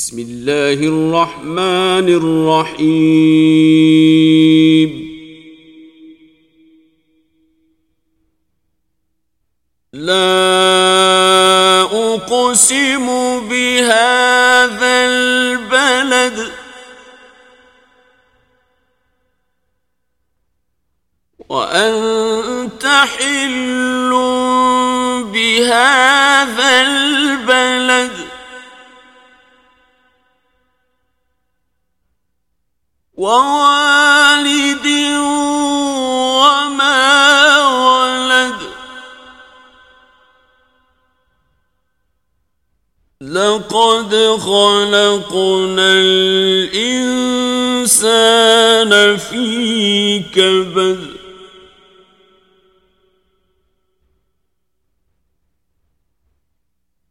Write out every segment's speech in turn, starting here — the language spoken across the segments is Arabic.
بسم الله الرحمن الرحيم لا اقسم بهذا البلد وأنت حل بهذا البلد ووالد وما ولد. لقد خلقنا الإنسان في كبد.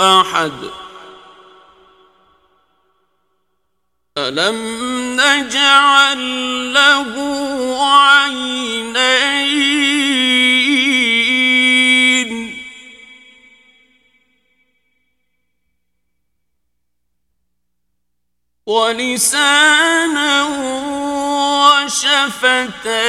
أحد. ألم نجعل له عينين؟ ولسانا وشفتين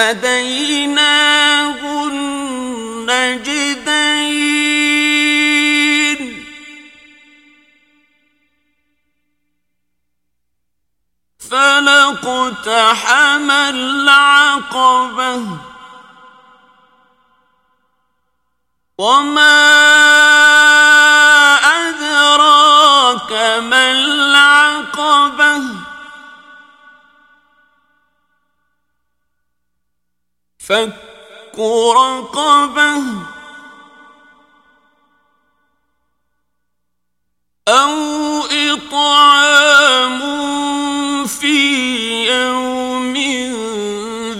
وَهَدَيْنَاهُ النَّجْدَيْنِ فَلَقْتَحَمَ الْعَقَبَةِ وَمَا أَدْرَاكَ مَا الْعَقَبَةِ فك رقبة أو إطعام في يوم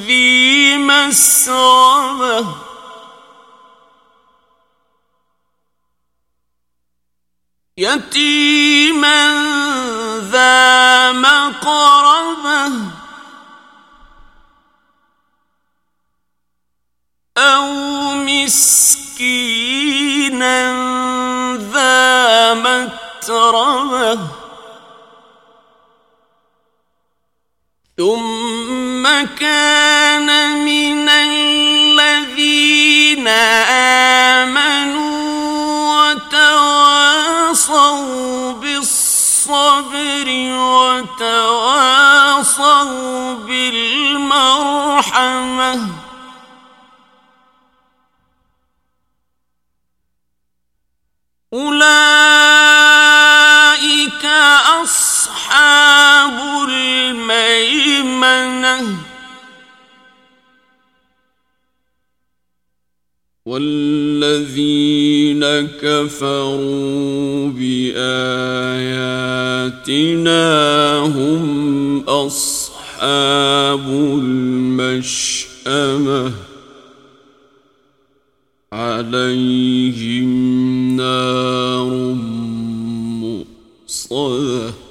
ذي مسغبة يتيما ذا مقربه مسكينا ذا متربة ثم كان من الذين آمنوا وتواصوا بالصبر وتواصوا بالمرحمة. أولئك أصحاب الميمنة. والذين كفروا بآياتنا هم أصحاب المشأمة. عليهم نار مؤصدة.